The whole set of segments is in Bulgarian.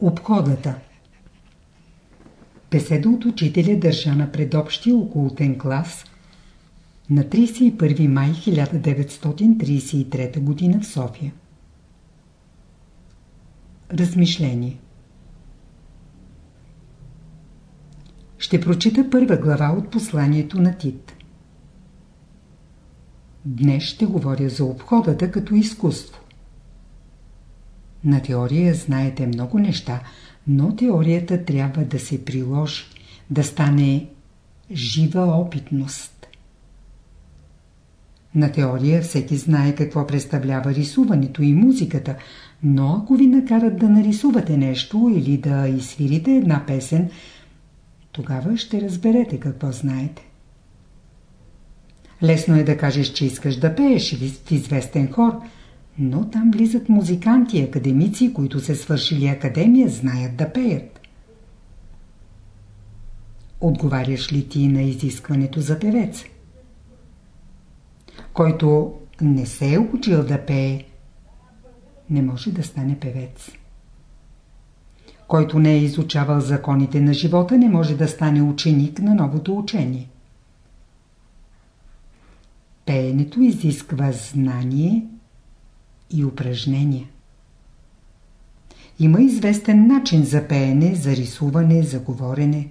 Обходата Беседа от учителя държа на предобщия околотен клас на 31 май 1933 г. в София. Размишление Ще прочита първа глава от посланието на Тит. Днес ще говоря за обходата като изкуство. На теория знаете много неща, но теорията трябва да се приложи, да стане жива опитност. На теория всеки знае какво представлява рисуването и музиката, но ако ви накарат да нарисувате нещо или да изсвирите една песен, тогава ще разберете какво знаете. Лесно е да кажеш, че искаш да пееш в известен хор, но там влизат музиканти, академици, които се свършили академия, знаят да пеят. Отговаряш ли ти на изискването за певец? Който не се е учил да пее, не може да стане певец. Който не е изучавал законите на живота, не може да стане ученик на новото учение. Пеенето изисква знание и упражнения. Има известен начин за пеене, за рисуване, за говорене.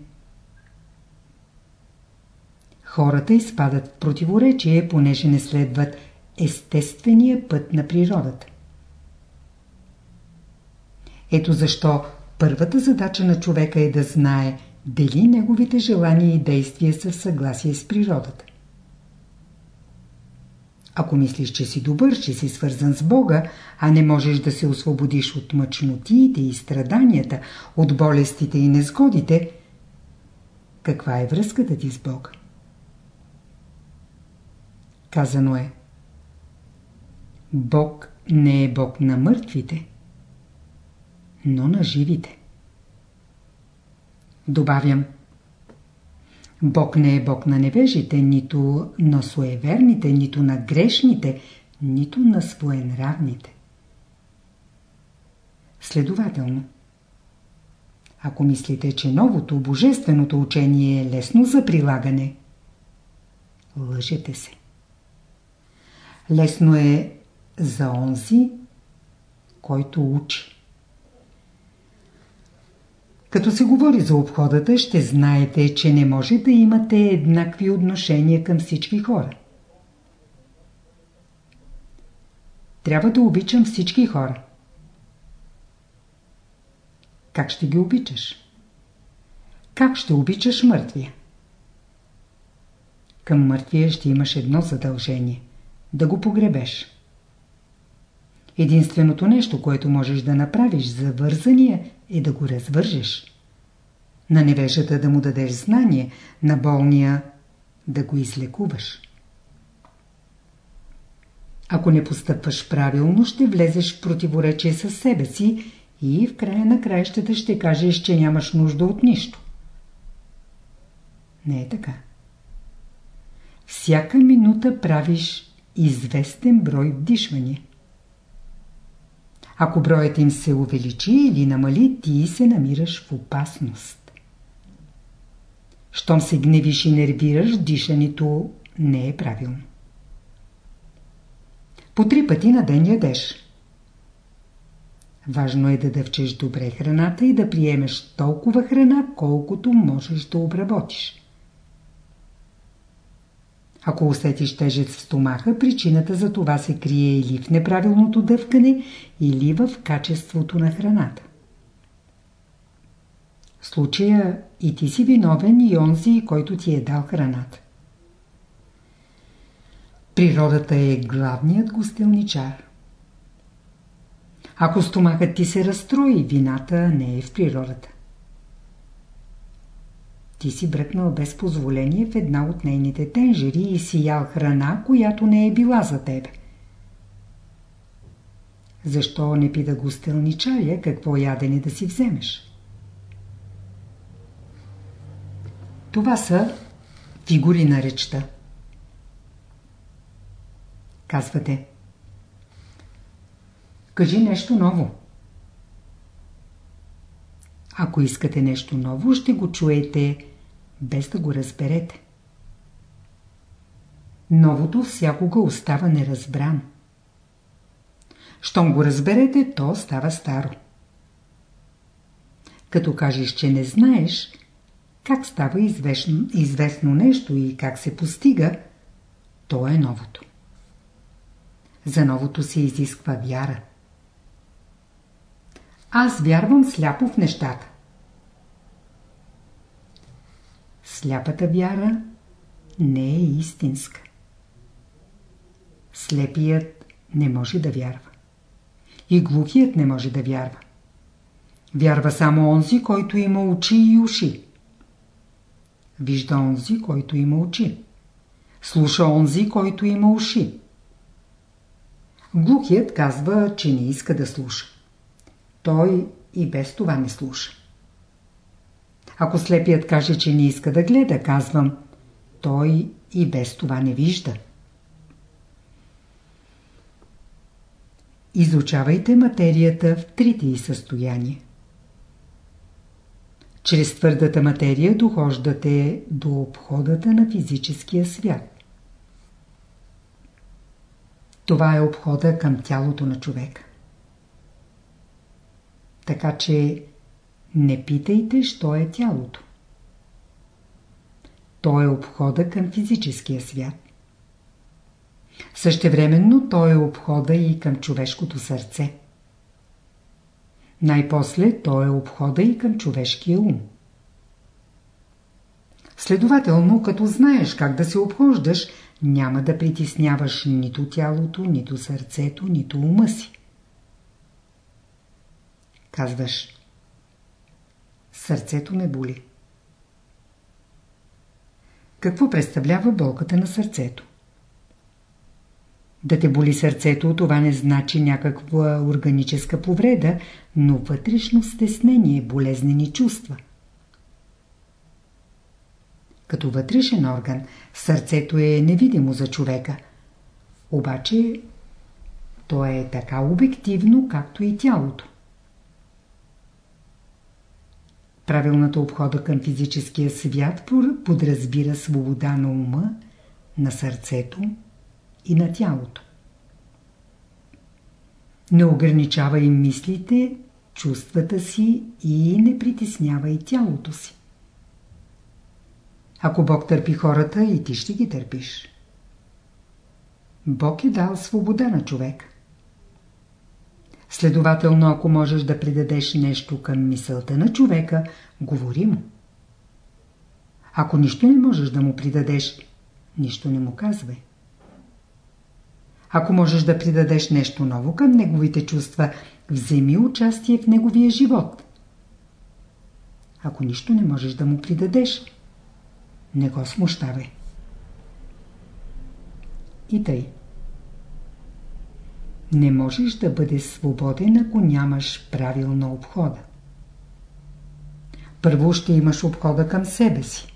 Хората изпадат в противоречие, понеже не следват естествения път на природата. Ето защо първата задача на човека е да знае дали неговите желания и действия са в съгласие с природата. Ако мислиш, че си добър, че си свързан с Бога, а не можеш да се освободиш от мъчнотиите и страданията, от болестите и незгодите, каква е връзката ти с Бога? Казано е Бог не е Бог на мъртвите, но на живите. Добавям Бог не е Бог на невежите, нито на суеверните, нито на грешните, нито на своенравните. Следователно, ако мислите, че новото, божественото учение е лесно за прилагане, лъжете се. Лесно е за онзи, който учи. Като се говори за обходата, ще знаете, че не може да имате еднакви отношения към всички хора. Трябва да обичам всички хора. Как ще ги обичаш? Как ще обичаш мъртвия? Към мъртвия ще имаш едно задължение – да го погребеш. Единственото нещо, което можеш да направиш за вързания е да го развържеш. На невежата да му дадеш знание, на болния да го излекуваш. Ако не постъпваш правилно, ще влезеш в противоречие с себе си и в края на краищата ще кажеш, че нямаш нужда от нищо. Не е така. Всяка минута правиш известен брой вдишвания. Ако броят им се увеличи или намали, ти се намираш в опасност. Щом се гневиш и нервираш, дишането не е правилно. По три пъти на ден ядеш. Важно е да дъвчеш добре храната и да приемеш толкова храна, колкото можеш да обработиш. Ако усетиш тежест в стомаха, причината за това се крие или в неправилното дъвкане, или в качеството на храната. В случая и ти си виновен и онзи, който ти е дал храната. Природата е главният гостелничар. Ако стомахът ти се разстрои, вината не е в природата. Ти си бръкнал без позволение в една от нейните тенжери и си ял храна, която не е била за тебе. Защо не пита гостелничаря какво ядене да си вземеш? Това са фигури на речта. Казвате. Кажи нещо ново. Ако искате нещо ново, ще го чуете без да го разберете. Новото всякога остава неразбрано. Щом го разберете, то става старо. Като кажеш, че не знаеш как става известно, известно нещо и как се постига, то е новото. За новото се изисква вяра. Аз вярвам сляпо в нещата. Сляпата вяра не е истинска. Слепият не може да вярва. И глухият не може да вярва. Вярва само онзи, който има очи и уши. Вижда онзи, който има очи. Слуша онзи, който има уши. Глухият казва, че не иска да слуша. Той и без това не слуша. Ако слепият каже, че не иска да гледа, казвам, той и без това не вижда. Изучавайте материята в трите й състояния. Чрез твърдата материя дохождате до обходата на физическия свят. Това е обхода към тялото на човека. Така че не питайте, що е тялото. То е обхода към физическия свят. Същевременно то е обхода и към човешкото сърце. Най-после то е обхода и към човешкия ум. Следователно, като знаеш как да се обхождаш, няма да притесняваш нито тялото, нито сърцето, нито ума си. Казваш, сърцето ме боли. Какво представлява болката на сърцето? Да те боли сърцето, това не значи някаква органическа повреда, но вътрешно стеснение, болезнени чувства. Като вътрешен орган, сърцето е невидимо за човека. Обаче, то е така обективно, както и тялото. Правилната обхода към физическия свят подразбира свобода на ума, на сърцето и на тялото. Не ограничава и мислите, чувствата си и не притеснява и тялото си. Ако Бог търпи хората, и ти ще ги търпиш. Бог е дал свобода на човек. Следователно, ако можеш да придадеш нещо към мисълта на човека, говори му. Ако нищо не можеш да му придадеш, нищо не му казвай. Ако можеш да придадеш нещо ново към неговите чувства, вземи участие в неговия живот. Ако нищо не можеш да му придадеш, не го смущавай. И тъй. Не можеш да бъдеш свободен, ако нямаш правилна обхода. Първо ще имаш обхода към себе си.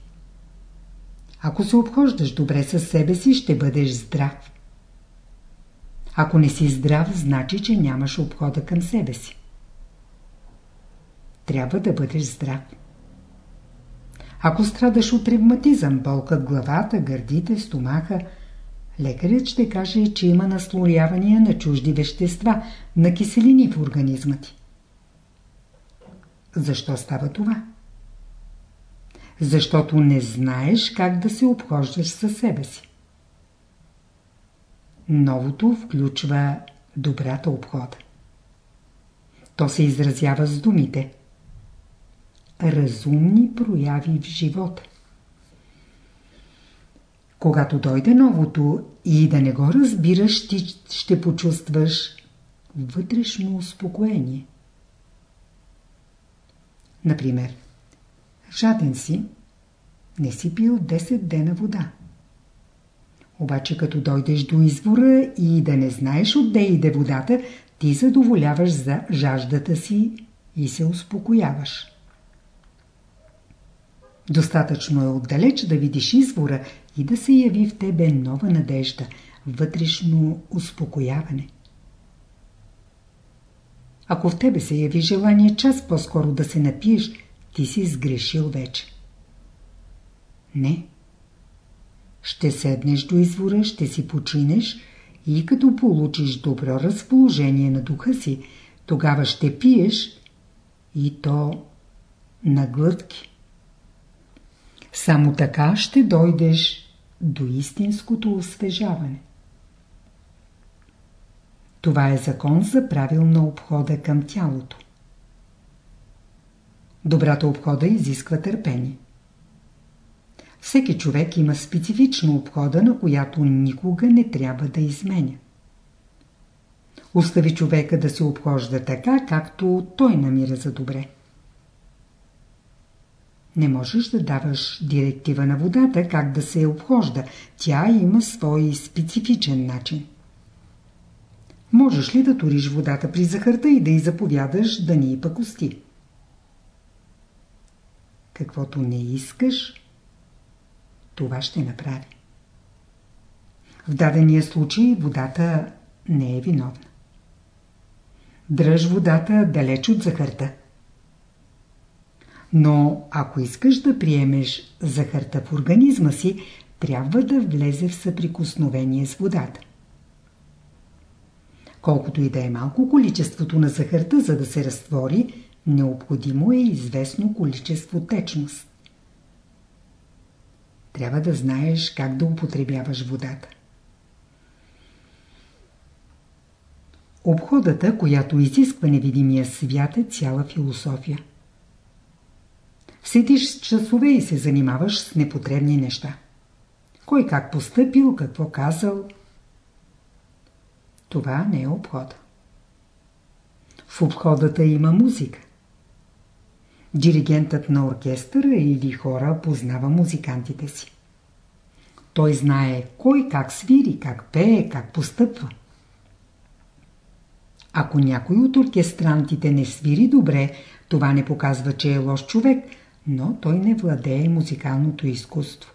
Ако се обхождаш добре със себе си, ще бъдеш здрав. Ако не си здрав, значи, че нямаш обхода към себе си. Трябва да бъдеш здрав. Ако страдаш от ревматизъм, болка в главата, гърдите, стомаха, лекарят ще каже, че има наслоявания на чужди вещества, на киселини в организма ти. Защо става това? Защото не знаеш как да се обхождаш със себе си. Новото включва добрата обхода. То се изразява с думите разумни прояви в живота. Когато дойде новото и да не го разбираш, ти ще почувстваш вътрешно успокоение. Например, жаден си, не си пил 10 дена вода. Обаче като дойдеш до извора и да не знаеш отде иде водата, ти задоволяваш за жаждата си и се успокояваш. Достатъчно е отдалеч да видиш извора и да се яви в тебе нова надежда, вътрешно успокояване. Ако в тебе се яви желание час по-скоро да се напиеш, ти си сгрешил вече. Не. Ще седнеш до извора, ще си починеш и като получиш добро разположение на духа си, тогава ще пиеш и то на глътки. Само така ще дойдеш до истинското освежаване. Това е закон за правилна обхода към тялото. Добрата обхода изисква търпение. Всеки човек има специфична обхода, на която никога не трябва да изменя. Остави човека да се обхожда така, както той намира за добре. Не можеш да даваш директива на водата как да се обхожда. Тя има свой специфичен начин. Можеш ли да туриш водата при захарта и да й заповядаш да ни пакости? Каквото не искаш, това ще направи. В дадения случай водата не е виновна. Дръж водата далеч от захарта. Но ако искаш да приемеш захарта в организма си, трябва да влезе в съприкосновение с водата. Колкото и да е малко количеството на захарта, за да се разтвори, необходимо е известно количество течност. Трябва да знаеш как да употребяваш водата. Обходата, която изисква невидимия свят е цяла философия. Седиш часове и се занимаваш с непотребни неща. Кой как постъпил, какво казал. Това не е обхода. В обходата има музика. Диригентът на оркестъра или хора познава музикантите си. Той знае кой как свири, как пее, как постъпва. Ако някой от оркестрантите не свири добре, това не показва, че е лош човек, но той не владее музикалното изкуство.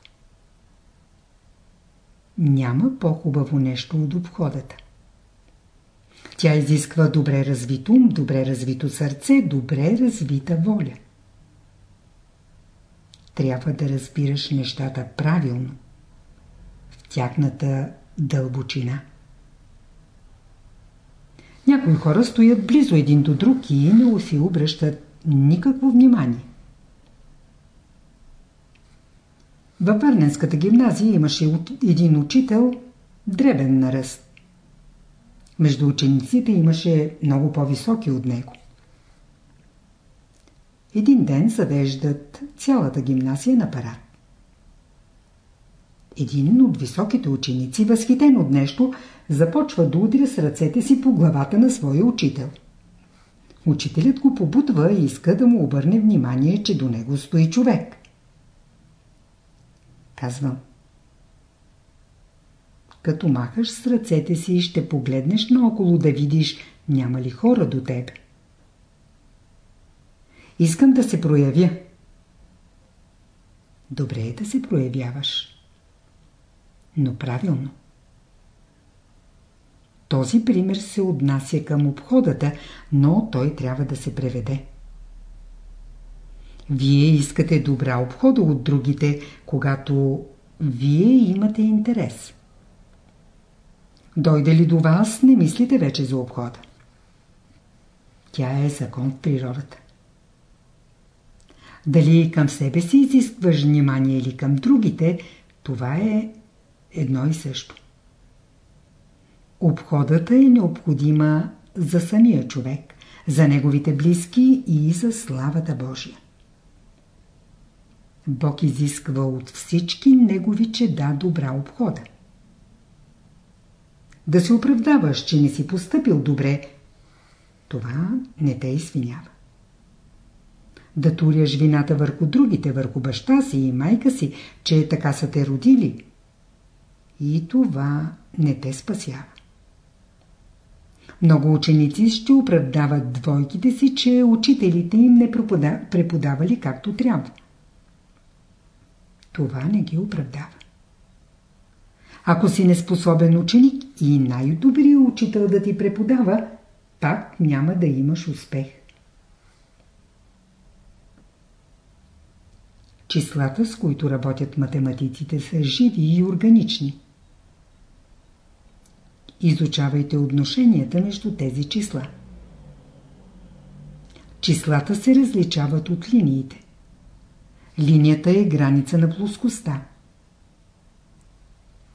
Няма по-хубаво нещо от обходата. Тя изисква добре развит ум, добре развито сърце, добре развита воля. Трябва да разбираш нещата правилно, в тяхната дълбочина. Някои хора стоят близо един до друг и не си обръщат никакво внимание. Във Варненската гимназия имаше един учител, дребен на ръст. Между учениците имаше много по-високи от него. Един ден завеждат цялата гимназия на парад. Един от високите ученици, възхитен от нещо, започва да удря с ръцете си по главата на своя учител. Учителят го побутва и иска да му обърне внимание, че до него стои човек. Казвам. Като махаш с ръцете си, ще погледнеш наоколо да видиш няма ли хора до теб. Искам да се проявя. Добре е да се проявяваш. Но правилно. Този пример се отнася към обходата, но той трябва да се преведе. Вие искате добра обхода от другите, когато вие имате интерес. Дойде ли до вас, не мислите вече за обхода. Тя е закон в природата. Дали към себе си изискваш внимание или към другите, това е едно и също. Обходата е необходима за самия човек, за неговите близки и за славата Божия. Бог изисква от всички негови чеда добра обхода. Да се оправдаваш, че не си поступил добре, това не те извинява. Да туряш вината върху другите, върху баща си и майка си, че така са те родили. И това не те спасява. Много ученици ще оправдават двойките си, че учителите им не преподавали както трябва. Това не ги оправдава. Ако си неспособен ученик и най-добрият учител да ти преподава, пак няма да имаш успех. Числата, с които работят математиците, са живи и органични. Изучавайте отношенията между тези числа. Числата се различават от линиите. Линията е граница на плоскостта.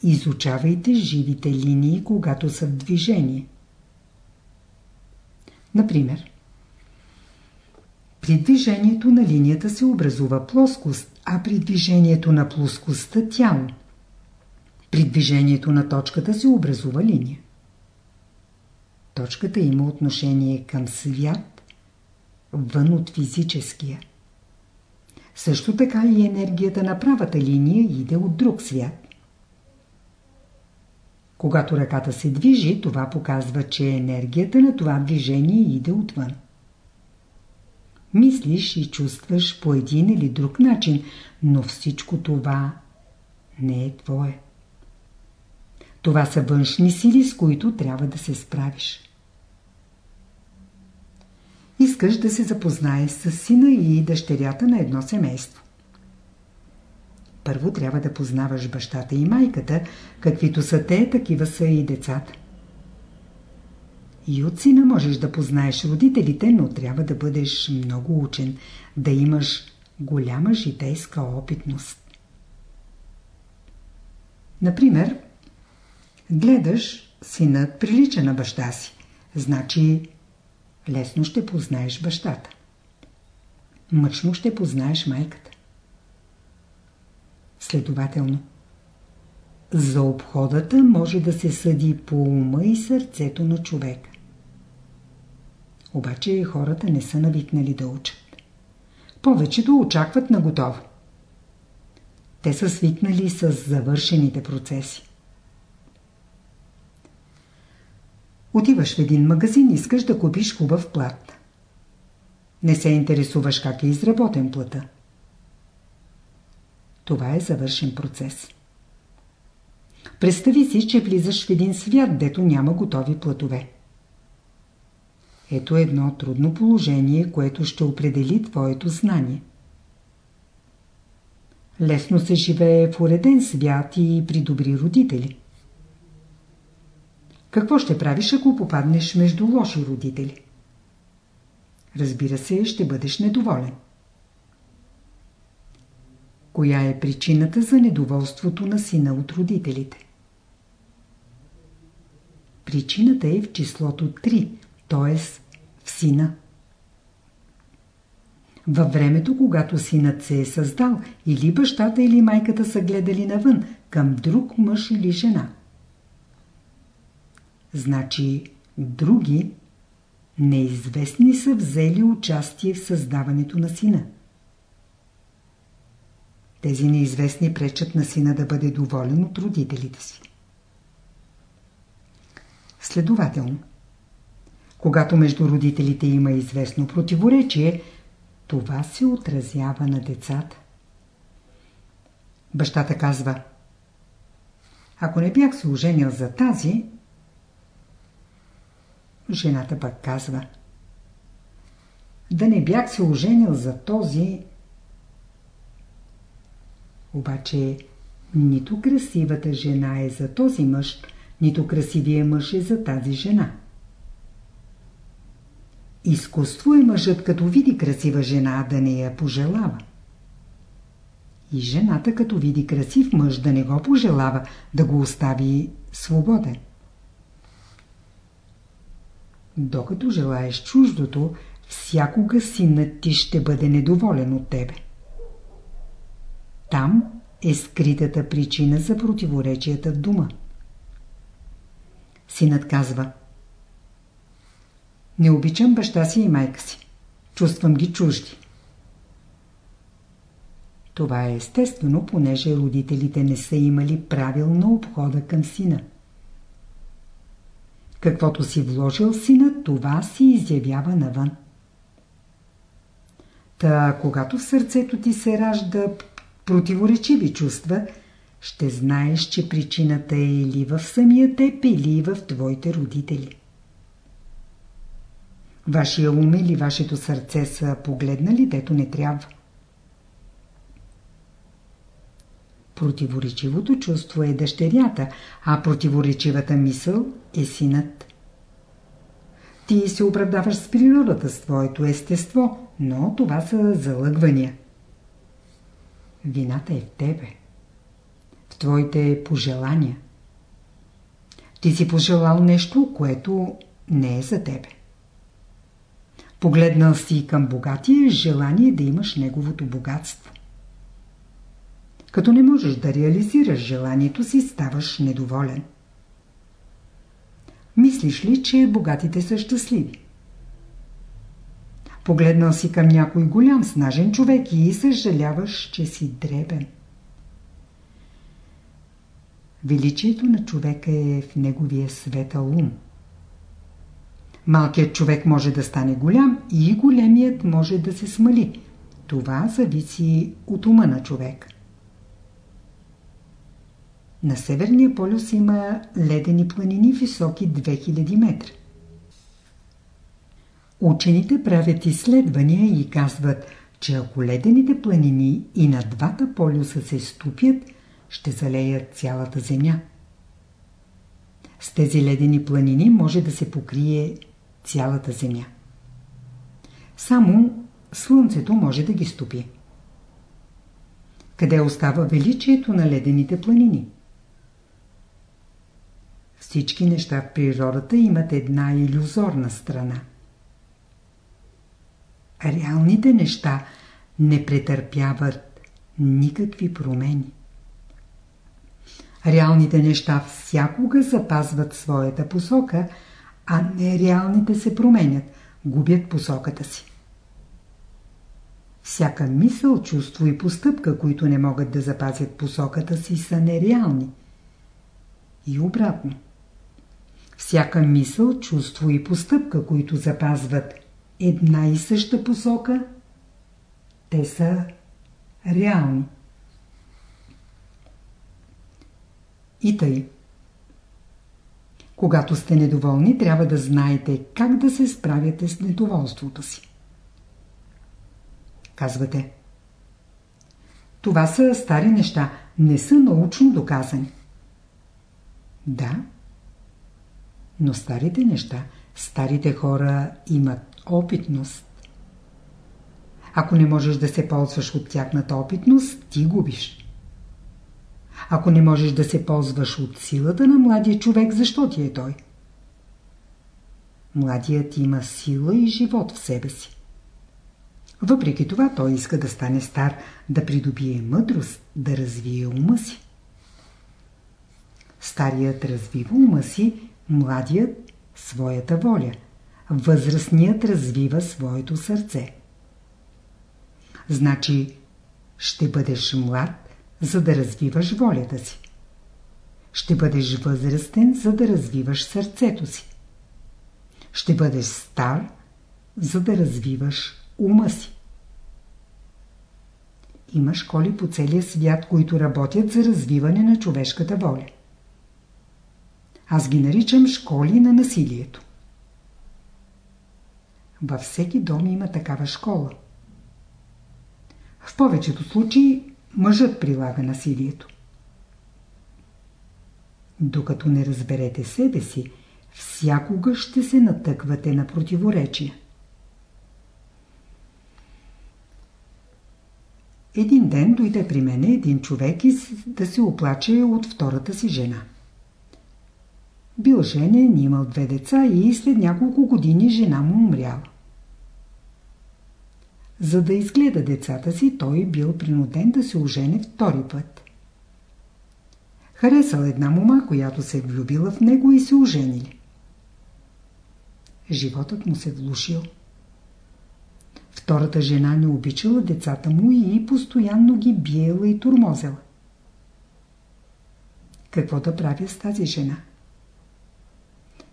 Изучавайте живите линии, когато са в движение. Например, при движението на линията се образува плоскост, а при движението на плоскостта – тяло. При движението на точката се образува линия. Точката има отношение към свят, вън от физическия. Също така и енергията на правата линия иде от друг свят. Когато ръката се движи, това показва, че енергията на това движение иде отвън. Мислиш и чувстваш по един или друг начин, но всичко това не е твое. Това са външни сили, с които трябва да се справиш. Искаш да се запознаеш с сина и дъщерята на едно семейство. Първо трябва да познаваш бащата и майката, каквито са те, такива са и децата. И от сина можеш да познаеш родителите, но трябва да бъдеш много учен, да имаш голяма житейска опитност. Например, гледаш, синът прилича на баща си. Значи, лесно ще познаеш бащата. Мъчно ще познаеш майката. Следователно, за обходата може да се съди по ума и сърцето на човека. Обаче хората не са навикнали да учат. Повечето очакват на готово. Те са свикнали с завършените процеси. Отиваш в един магазин, искаш да купиш хубав плат. Не се интересуваш как е изработен плата. Това е завършен процес. Представи си, че влизаш в един свят, дето няма готови платове. Ето едно трудно положение, което ще определи твоето знание. Лесно се живее в уреден свят и при добри родители. Какво ще правиш, ако попаднеш между лоши родители? Разбира се, ще бъдеш недоволен. Коя е причината за недоволството на сина от родителите? Причината е в числото 3, т.е. в сина. Във времето, когато синът се е създал, или бащата или майката са гледали навън, към друг мъж или жена. Значи, други, неизвестни са взели участие в създаването на сина. Тези неизвестни пречат на сина да бъде доволен от родителите си. Следователно, когато между родителите има известно противоречие, това се отразява на децата. Бащата казва Ако не бях се оженил за тази, жената пък казва Да не бях се оженил за този, обаче нито красивата жена е за този мъж, нито красивия мъж е за тази жена. Изкуство е мъжът, като види красива жена, да не я пожелава. И жената, като види красив мъж, да не го пожелава, да го остави свободен. Докато желаеш чуждото, всякога синът ти ще бъде недоволен от тебе. Там е скритата причина за противоречията в дума. Синът казва Не обичам баща си и майка си. Чувствам ги чужди. Това е естествено, понеже родителите не са имали правилна обхода към сина. Каквото си вложил сина, това си изявява навън. Та, когато в сърцето ти се ражда противоречиви чувства, ще знаеш, че причината е или в самия теб, или в твоите родители. Вашия ум или вашето сърце са погледнали, дето не трябва. Противоречивото чувство е дъщерята, а противоречивата мисъл е синът. Ти се оправдаваш с природата, с твоето естество, но това са залъгвания. Вината е в тебе. В твоите пожелания. Ти си пожелал нещо, което не е за тебе. Погледнал си към богатия желание да имаш неговото богатство. Като не можеш да реализираш желанието си, ставаш недоволен. Мислиш ли, че богатите са щастливи? Погледнал си към някой голям, снажен човек и съжаляваш, че си дребен. Величието на човека е в неговия светъл ум. Малкият човек може да стане голям и големият може да се смали. Това зависи от ума на човек. На Северния полюс има ледени планини високи 2000 метра. Учените правят изследвания и казват, че ако ледените планини и на двата полюса се ступят, ще залеят цялата Земя. С тези ледени планини може да се покрие цялата Земя. Само Слънцето може да ги стопи. Къде остава величието на ледените планини? Всички неща в природата имат една иллюзорна страна. Реалните неща не претърпяват никакви промени. Реалните неща всякога запазват своята посока, а нереалните се променят, губят посоката си. Всяка мисъл, чувство и постъпка, които не могат да запазят посоката си, са нереални. И обратно. Всяка мисъл, чувство и постъпка, които запазват една и съща посока, те са реални. И тъй. Когато сте недоволни, трябва да знаете как да се справяте с недоволството си. Казвате. Това са стари неща, не са научно доказани. Да, но старите неща, старите хора имат опитност. Ако не можеш да се ползваш от тяхната опитност, ти губиш. Ако не можеш да се ползваш от силата на младия човек, защо ти е той? Младият има сила и живот в себе си. Въпреки това той иска да стане стар, да придобие мъдрост, да развие ума си. Старият развива ума си, младият своята воля. Възрастният развива своето сърце. Значи, ще бъдеш млад, за да развиваш волята си. Ще бъдеш възрастен, за да развиваш сърцето си. Ще бъдеш стар, за да развиваш ума си. Има школи по целия свят, които работят за развиване на човешката воля. Аз ги наричам школи на насилието. Във всеки дом има такава школа. В повечето случаи мъжът прилага насилието. Докато не разберете себе си, всякога ще се натъквате на противоречия. Един ден дойде при мене един човек и да се оплаче от втората си жена. Бил женен, имал две деца и след няколко години жена му умряла. За да изгледа децата си, той бил принуден да се ожене втори път. Харесал една мома, която се влюбила в него и се оженили. Животът му се влушил. Втората жена не обичала децата му и постоянно ги биела и турмозела. Какво да правя с тази жена?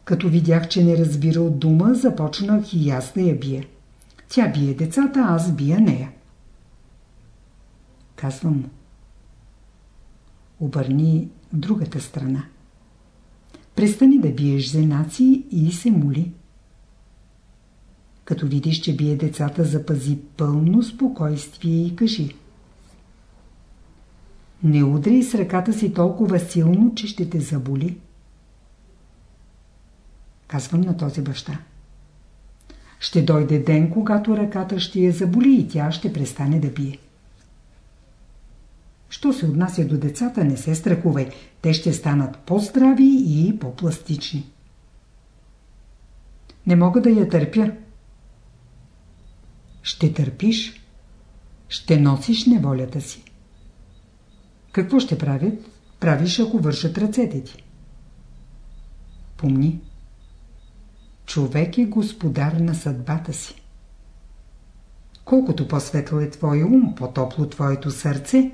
Като видях, че не разбира от дума, започнах и аз да я бия. Тя бие децата, аз бия нея. Казвам му. Обърни другата страна. Престани да биеш зенаци и се моли. Като видиш, че бие децата, запази пълно спокойствие и кажи. Не удряй с ръката си толкова силно, че ще те заболи. Казвам на този баща. Ще дойде ден, когато ръката ще я заболи и тя ще престане да бие. Що се отнася до децата, не се страхувай. Те ще станат по-здрави и по-пластични. Не мога да я търпя. Ще търпиш. Ще носиш неволята си. Какво ще правят? Правиш, ако вършат ръцете ти. Помни. Човек е господар на съдбата си. Колкото по-светъл е твоя ум, по-топло твоето сърце,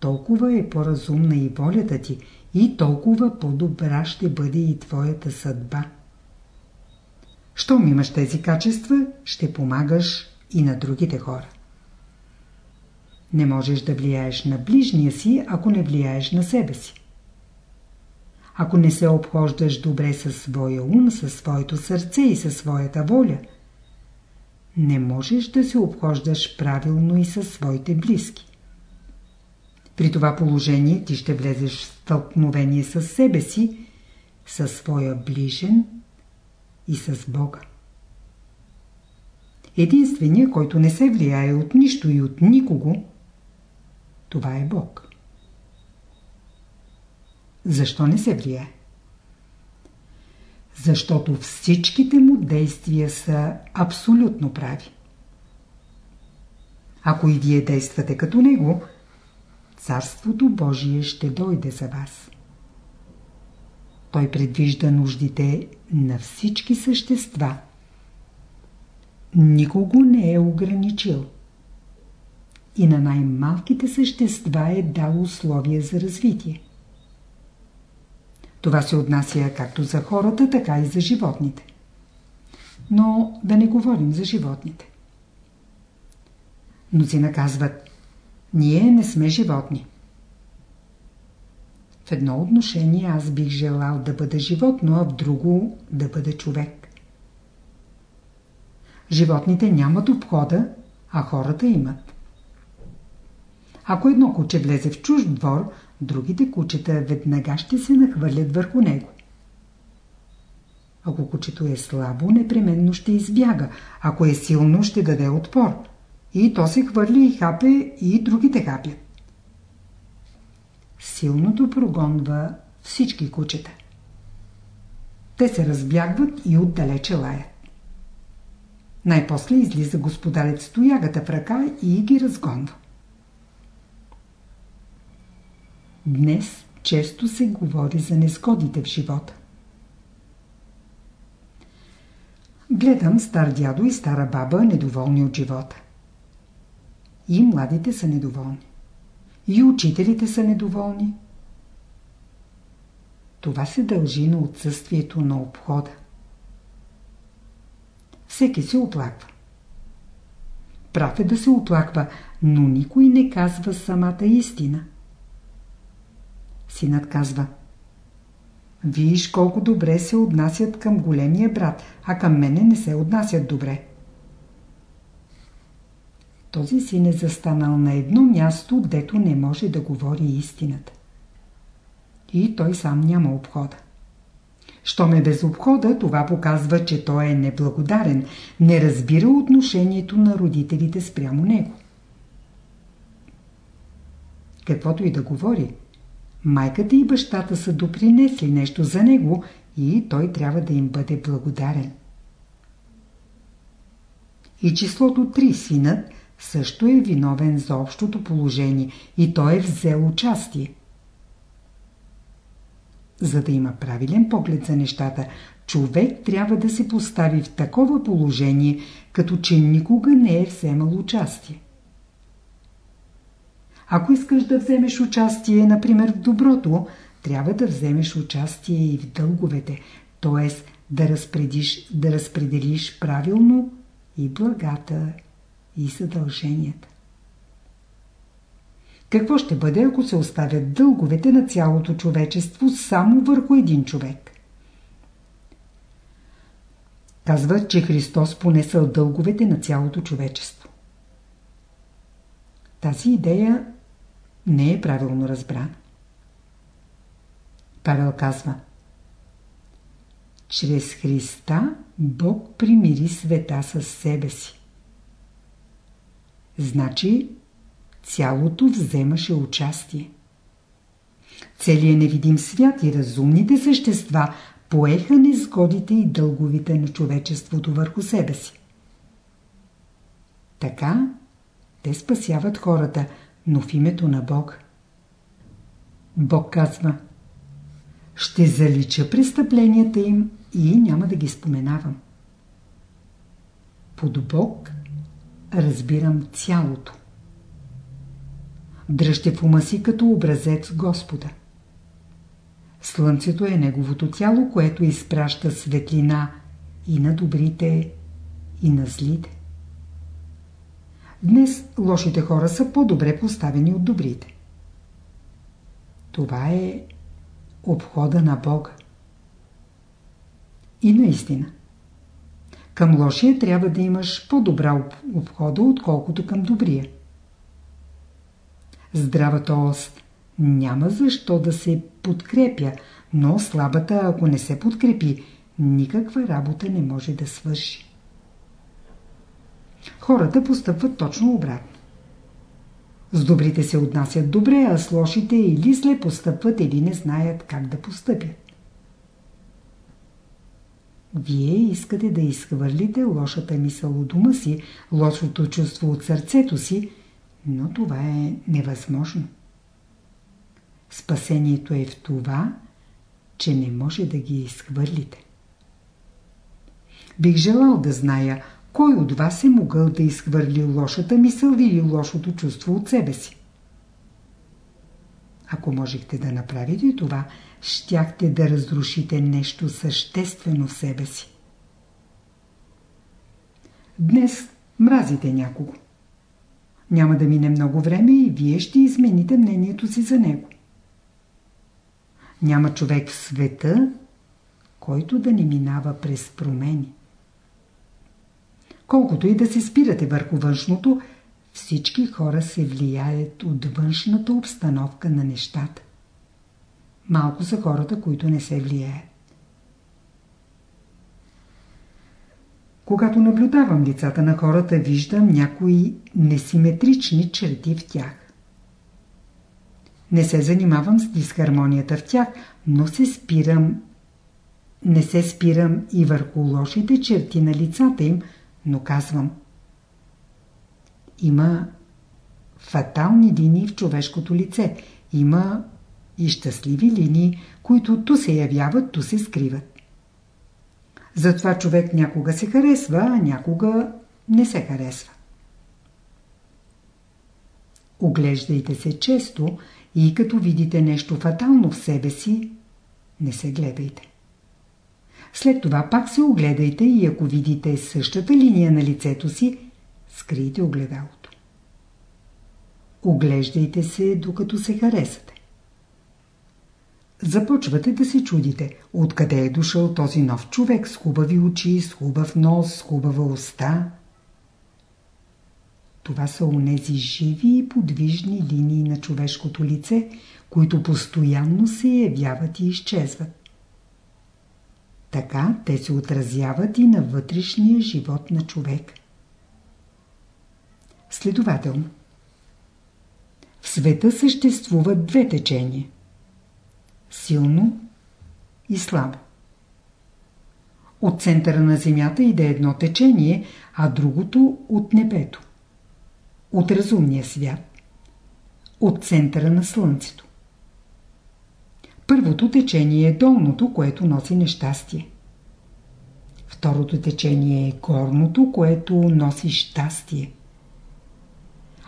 толкова е по-разумна и волята ти и толкова по-добра ще бъде и твоята съдба. Щом имаш тези качества, ще помагаш и на другите хора. Не можеш да влияеш на ближния си, ако не влияеш на себе си. Ако не се обхождаш добре със своя ум, със своето сърце и със своята воля, не можеш да се обхождаш правилно и със своите близки. При това положение ти ще влезеш в стълкновение с себе си, със своя ближен и с Бога. Единственият, който не се влияе от нищо и от никого, това е Бог. Защо не се влияе? Защото всичките му действия са абсолютно прави. Ако и вие действате като него, Царството Божие ще дойде за вас. Той предвижда нуждите на всички същества. Никого не е ограничил. И на най-малките същества е дал условия за развитие. Това се отнася както за хората, така и за животните. Но да не говорим за животните. Мнозина казват, ние не сме животни. В едно отношение аз бих желал да бъда животно, а в друго да бъда човек. Животните нямат обхода, а хората имат. Ако едно куче влезе в чужд двор, другите кучета веднага ще се нахвърлят върху него. Ако кучето е слабо, непременно ще избяга. Ако е силно, ще даде отпор. И то се хвърли и хапе, и другите хапят. Силното прогонва всички кучета. Те се разбягват и отдалече лаят. Най-после излиза господарец стоягата в ръка и ги разгонва. Днес често се говори за незгодите в живота. Гледам стар дядо и стара баба недоволни от живота. И младите са недоволни. И учителите са недоволни. Това се дължи на отсъствието на обхода. Всеки се оплаква. Прав е да се оплаква, но никой не казва самата истина. Синът казва Виж колко добре се отнасят към големия брат, а към мене не се отнасят добре. Този син е застанал на едно място, дето не може да говори истината. И той сам няма обхода. Щом е без обхода, това показва, че той е неблагодарен, не разбира отношението на родителите спрямо него. Каквото и да говори, майката и бащата са допринесли нещо за него и той трябва да им бъде благодарен. И числото 3 синът също е виновен за общото положение и той е взел участие. За да има правилен поглед за нещата, човек трябва да се постави в такова положение, като че никога не е вземал участие. Ако искаш да вземеш участие, например, в доброто, трябва да вземеш участие и в дълговете, т.е. Да, да разпределиш правилно и благата, и задълженията. Какво ще бъде, ако се оставят дълговете на цялото човечество само върху един човек? Казват, че Христос понесъл дълговете на цялото човечество. Тази идея не е правилно разбрана. Павел казва Чрез Христа Бог примири света с себе си. Значи цялото вземаше участие. Целият невидим свят и разумните същества поеха незгодите и дълговите на човечеството върху себе си. Така те спасяват хората, но в името на Бог. Бог казва Ще залича престъпленията им и няма да ги споменавам. Под Бог разбирам цялото. Дръжте в ума си като образец Господа. Слънцето е неговото тяло, което изпраща светлина и на добрите, и на злите. Днес лошите хора са по-добре поставени от добрите. Това е обхода на Бога. И наистина. Към лошия трябва да имаш по-добра обхода, отколкото към добрия. Здравата ост няма защо да се подкрепя, но слабата, ако не се подкрепи, никаква работа не може да свърши. Хората постъпват точно обратно. С добрите се отнасят добре, а с лошите или зле постъпват, или не знаят как да постъпят. Вие искате да изхвърлите лошата мисъл от ума си, лошото чувство от сърцето си, но това е невъзможно. Спасението е в това, че не може да ги изхвърлите. Бих желал да зная, кой от вас е могъл да изхвърли лошата мисъл или лошото чувство от себе си. Ако можехте да направите това, щяхте да разрушите нещо съществено в себе си. Днес мразите някого. Няма да мине много време и вие ще измените мнението си за него. Няма човек в света, който да не минава през промени. Колкото и да се спирате върху външното, всички хора се влияят от външната обстановка на нещата. Малко са хората, които не се влияят. Когато наблюдавам лицата на хората, виждам някои несиметрични черти в тях. Не се занимавам с дисхармонията в тях, но се спирам не се спирам и върху лошите черти на лицата им, но казвам има фатални линии в човешкото лице. Има и щастливи линии, които ту се явяват, ту се скриват. Затова човек някога се харесва, а някога не се харесва. Оглеждайте се често и като видите нещо фатално в себе си, не се гледайте. След това пак се огледайте и ако видите същата линия на лицето си, скрийте огледалото. Оглеждайте се, докато се харесате. Започвате да се чудите, откъде е дошъл този нов човек с хубави очи, с хубав нос, с хубава уста. Това са онези живи и подвижни линии на човешкото лице, които постоянно се явяват и изчезват. Така те се отразяват и на вътрешния живот на човек. Следователно, в света съществуват две течения – силно и слабо. От центъра на Земята иде едно течение, а другото от небето. От разумния свят. От центъра на Слънцето. Първото течение е долното, което носи нещастие. Второто течение е горното, което носи щастие.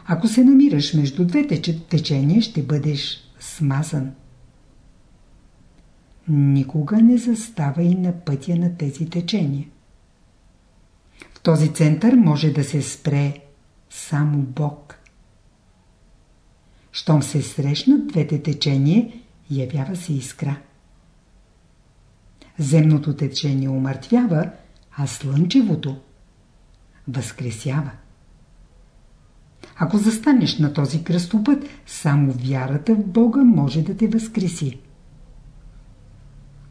Ако се намираш между двете течения, ще бъдеш смазан. Никога не заставай на пътя на тези течения. В този център може да се спре само Бог. Щом се срещнат двете течения, явява се искра. Земното течение умъртвява, а слънчевото възкресява. Ако застанеш на този кръстопът, само вярата в Бога може да те възкреси.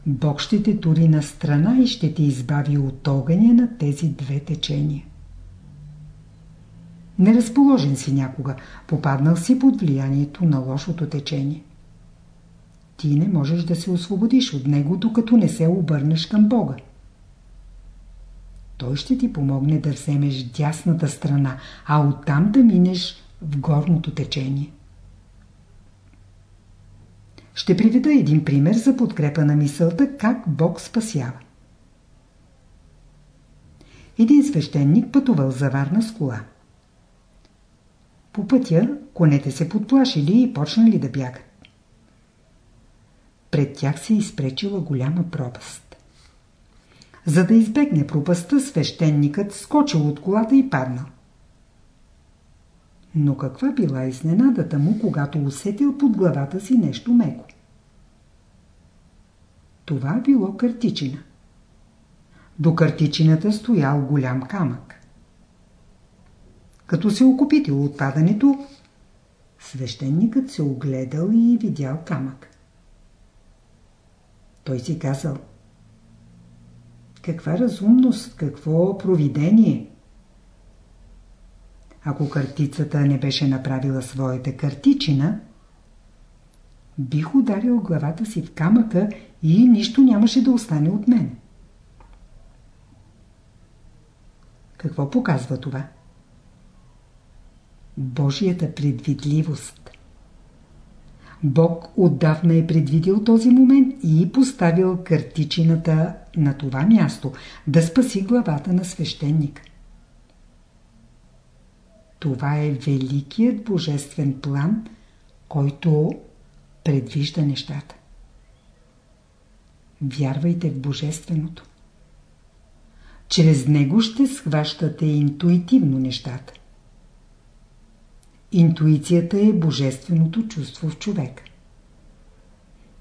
Бог ще те тури на страна и ще те избави от огъня на тези две течения. Неразположен си някога, попаднал си под влиянието на лошото течение. Ти не можеш да се освободиш от него, докато не се обърнеш към Бога. Той ще ти помогне да вземеш дясната страна, а оттам да минеш в горното течение. Ще приведа един пример за подкрепа на мисълта как Бог спасява. Един свещеник пътувал за Варна с кола. По пътя конете се подплашили и почнали да бягат. Пред тях се изпречила голяма пропаст. За да избегне пропаста, свещеникът скочил от колата и паднал. Но каква била изненадата му, когато усетил под главата си нещо меко? Това било картичина. До картичината стоял голям камък. Като се окупитил от падането, свещеникът се огледал и видял камък. Той си казал Каква разумност, какво провидение! Ако картицата не беше направила своята картичина, бих ударил главата си в камъка и нищо нямаше да остане от мен. Какво показва това? Божията предвидливост. Бог отдавна е предвидил този момент и поставил картичината на това място, да спаси главата на свещеник. Това е великият божествен план, който предвижда нещата. Вярвайте в Божественото. Чрез него ще схващате интуитивно нещата. Интуицията е божественото чувство в човек.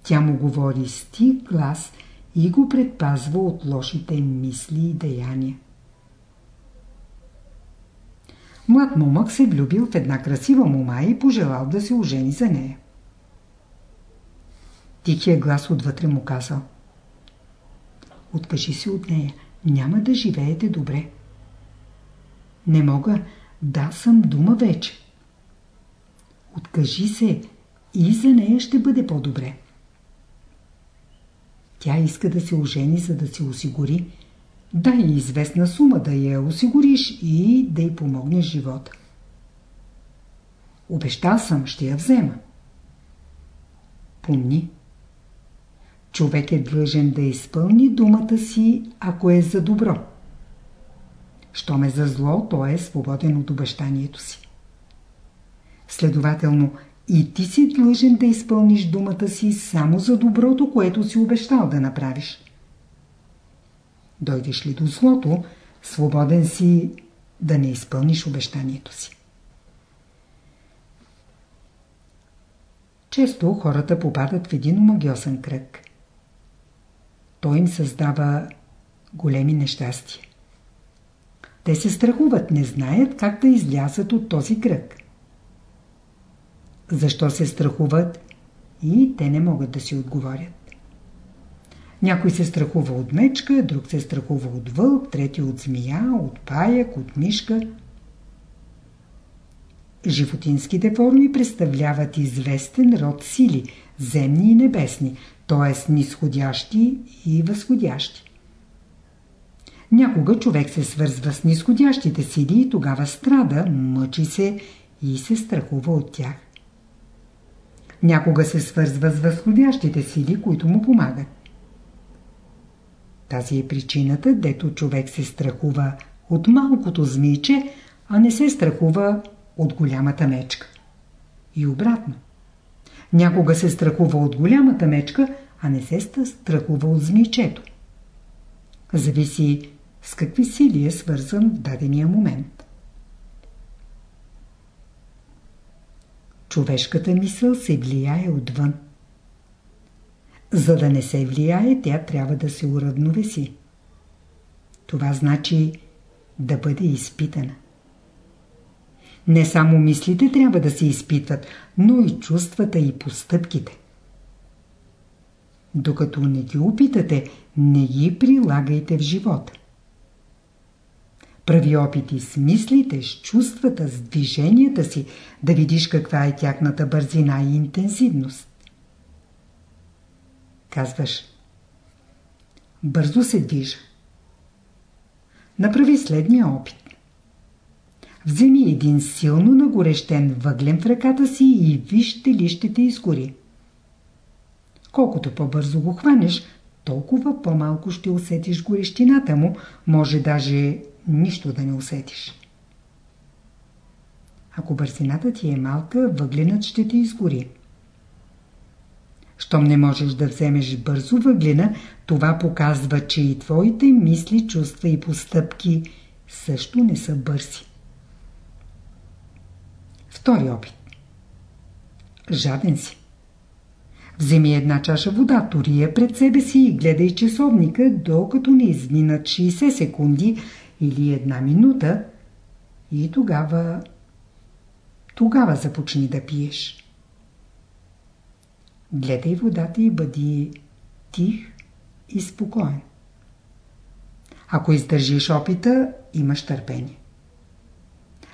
Тя му говори с тих глас и го предпазва от лошите мисли и деяния. Млад момък се влюбил в една красива мома и пожелал да се ожени за нея. Тихия глас отвътре му казал Откажи се от нея, няма да живеете добре. Не мога, да съм дума вече. Откажи се и за нея ще бъде по-добре. Тя иска да се ожени, за да се осигури. Дай известна сума да я осигуриш и да й помогнеш живота. Обещал съм, ще я взема. Помни. Човек е длъжен да изпълни думата си, ако е за добро. Щом е за зло, той е свободен от обещанието си. Следователно, и ти си длъжен да изпълниш думата си само за доброто, което си обещал да направиш. Дойдеш ли до злото, свободен си да не изпълниш обещанието си. Често хората попадат в един омагиосен кръг. Той им създава големи нещастия. Те се страхуват, не знаят как да излязат от този кръг. Защо се страхуват? И те не могат да си отговорят. Някой се страхува от мечка, друг се страхува от вълк, трети от змия, от паяк, от мишка. Животинските форми представляват известен род сили, земни и небесни, т.е. нисходящи и възходящи. Някога човек се свързва с нисходящите сили и тогава страда, мъчи се и се страхува от тях. Някога се свързва с възходящите сили, които му помагат. Тази е причината, дето човек се страхува от малкото змийче, а не се страхува от голямата мечка. И обратно. Някога се страхува от голямата мечка, а не се страхува от змийчето. Зависи с какви сили е свързан в дадения момент. Човешката мисъл се влияе отвън. За да не се влияе, тя трябва да се уравновеси. Това значи да бъде изпитана. Не само мислите трябва да се изпитват, но и чувствата и постъпките. Докато не ги опитате, не ги прилагайте в живота. Прави опити с мислите, с чувствата, с движенията си, да видиш каква е тяхната бързина и интензивност. Казваш, бързо се движа. Направи следния опит. Вземи един силно нагорещен въглен в ръката си и вижте ли ще те изгори. Колкото по-бързо го хванеш, толкова по-малко ще усетиш горещината му, може даже нищо да не усетиш. Ако бързината ти е малка, въгленът ще те изгори. Щом не можеш да вземеш бързо въглена, това показва, че и твоите мисли, чувства и постъпки също не са бързи. Втори опит. Жаден си. Вземи една чаша вода, тори я пред себе си и гледай часовника, докато не изминат 60 секунди или една минута и тогава тогава започни да пиеш. Гледай водата и бъди тих и спокоен. Ако издържиш опита, имаш търпение.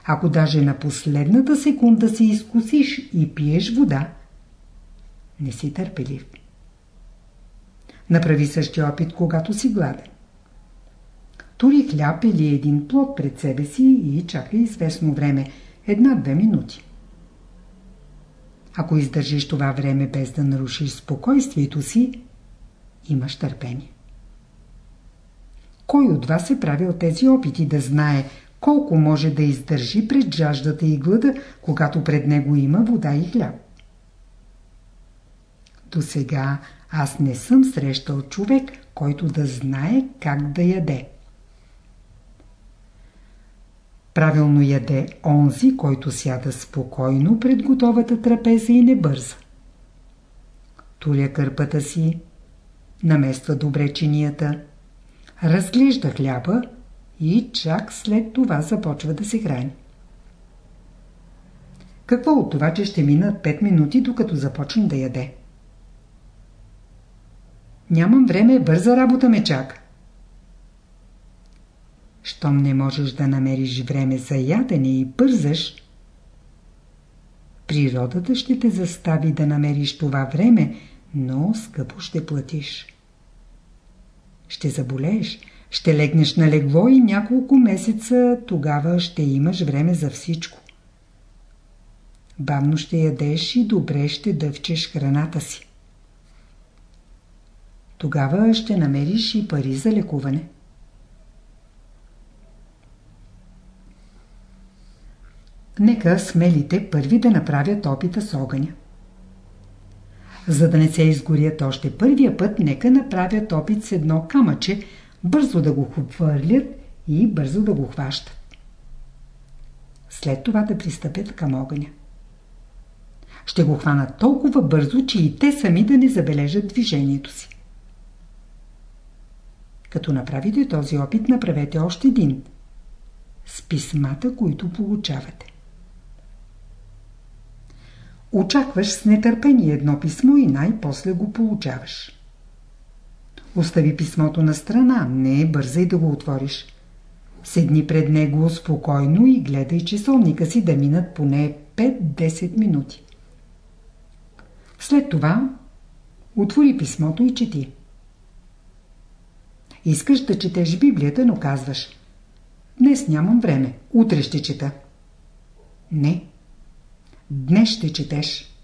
Ако даже на последната секунда се изкусиш и пиеш вода, не си търпелив. Направи същия опит, когато си гладен. Тури хляб или един плод пред себе си и чакай известно време, една-две минути. Ако издържиш това време без да нарушиш спокойствието си, имаш търпение. Кой от вас е правил тези опити да знае колко може да издържи пред жаждата и глада, когато пред него има вода и хляб? До сега аз не съм срещал човек, който да знае как да яде. Правилно яде онзи, който сяда спокойно пред готовата трапеза и не бърза. Туля кърпата си, намества добре чинията, разглежда хляба и чак след това започва да се храни. Какво от това, че ще минат 5 минути, докато започне да яде? Нямам време, бърза работа ме чака. Щом не можеш да намериш време за ядене и бързаш, природата ще те застави да намериш това време, но скъпо ще платиш. Ще заболееш, ще легнеш на легло и няколко месеца тогава ще имаш време за всичко. Бавно ще ядеш и добре ще дъвчеш храната си. Тогава ще намериш и пари за лекуване. Нека смелите първи да направят опита с огъня. За да не се изгорят още първия път, нека направят опит с едно камъче, бързо да го хвърлят и бързо да го хващат. След това да пристъпят към огъня. Ще го хванат толкова бързо, че и те сами да не забележат движението си. Като направите този опит, направете още един. С писмата, които получавате. Очакваш с нетърпение едно писмо и най-после го получаваш. Остави писмото на страна, не е бързай да го отвориш. Седни пред него спокойно и гледай часовника си да минат поне 5-10 минути. След това отвори писмото и чети. Искаш да четеш Библията, но казваш Днес нямам време, утре ще чета. Не. Днес ще четеш.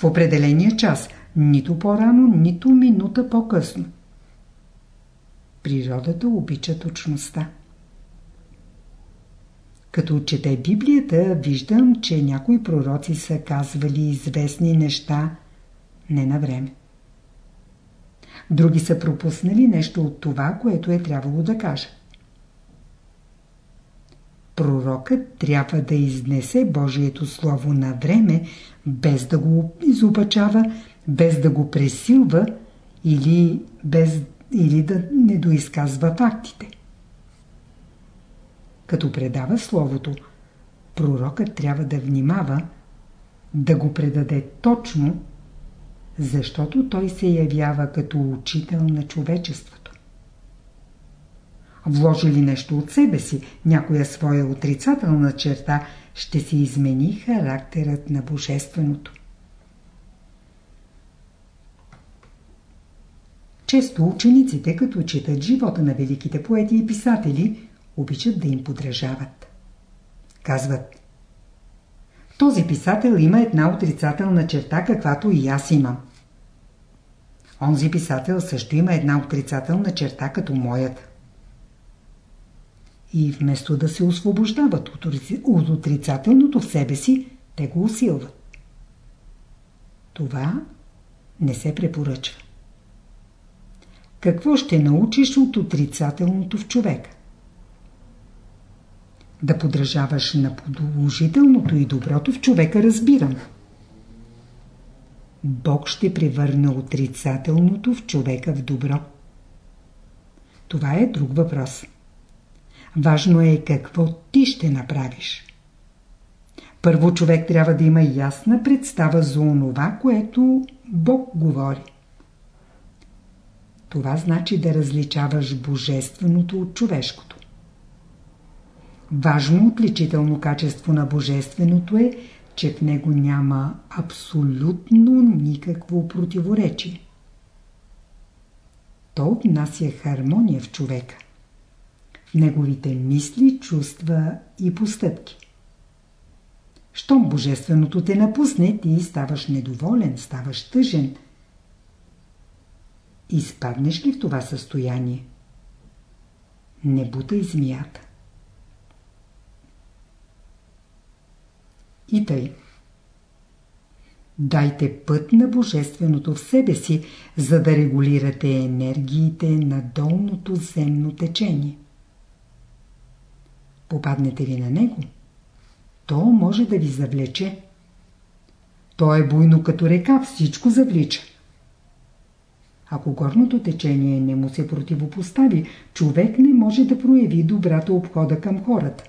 В определения час, нито по-рано, нито минута по-късно. Природата обича точността. Като чете Библията, виждам, че някои пророци са казвали известни неща не на време. Други са пропуснали нещо от това, което е трябвало да кажа. Пророкът трябва да изнесе Божието Слово на време, без да го изопачава, без да го пресилва или, без, или да не доизказва фактите. като предава Словото, пророкът трябва да внимава да го предаде точно, защото той се явява като учител на човечеството. Вложи ли нещо от себе си, някоя своя отрицателна черта, ще се измени характерът на Божественото. Често учениците, като четат живота на великите поети и писатели, обичат да им подражават. Казват Този писател има една отрицателна черта, каквато и аз имам. Онзи писател също има една отрицателна черта, като моята. И вместо да се освобождават от отрицателното в себе си, те го усилват. Това не се препоръчва. Какво ще научиш от отрицателното в човека? Да подражаваш на положителното и доброто в човека разбирам. Бог ще превърне отрицателното в човека в добро. Това е друг въпрос. Важно е какво ти ще направиш. Първо човек трябва да има ясна представа за онова, което Бог говори. Това значи да различаваш божественото от човешкото. Важно отличително качество на божественото е, че в него няма абсолютно никакво противоречие. То отнася хармония в човека. Неговите мисли, чувства и постъпки. Щом божественото те напусне, ти ставаш недоволен, ставаш тъжен – Изпаднеш ли в това състояние? Не бутай змията. И тъй. Дайте път на Божественото в себе си, за да регулирате енергиите на долното земно течение. Попаднете ли на него, то може да ви завлече. То е буйно като река, всичко завлича. Ако горното течение не му се противопостави, човек не може да прояви добрата обхода към хората.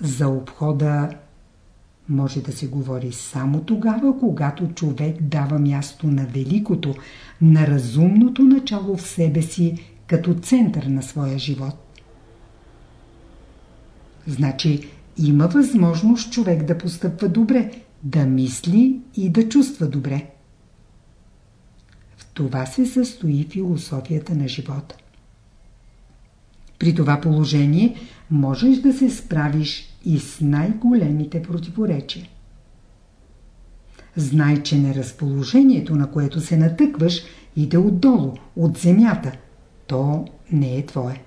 За обхода може да се говори само тогава, когато човек дава място на великото, на разумното начало в себе си като център на своя живот. Значи има възможност човек да постъпва добре, да мисли и да чувства добре това се състои философията на живота. При това положение можеш да се справиш и с най-големите противоречия. Знай, че неразположението, на което се натъкваш, иде отдолу, от земята. То не е твое.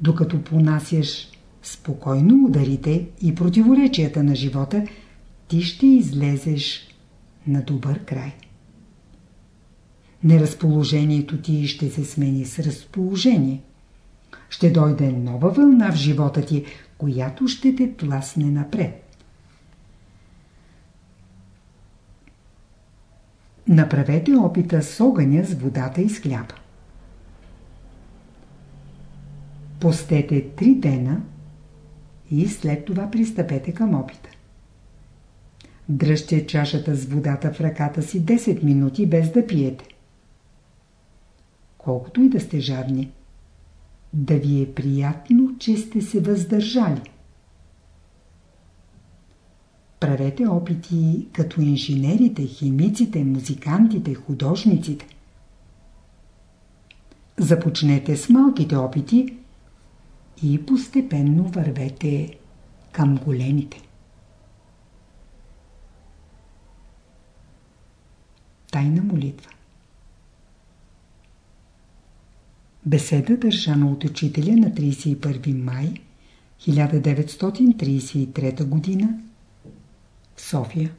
Докато понасяш спокойно ударите и противоречията на живота, ти ще излезеш на добър край неразположението ти ще се смени с разположение. Ще дойде нова вълна в живота ти, която ще те тласне напред. Направете опита с огъня, с водата и с хляба. Постете три дена и след това пристъпете към опита. Дръжте чашата с водата в ръката си 10 минути без да пиете колкото и да сте жадни. Да ви е приятно, че сте се въздържали. Правете опити като инженерите, химиците, музикантите, художниците. Започнете с малките опити и постепенно вървете към големите. Тайна молитва Беседа държана от учителя на 31 май 1933 г. София.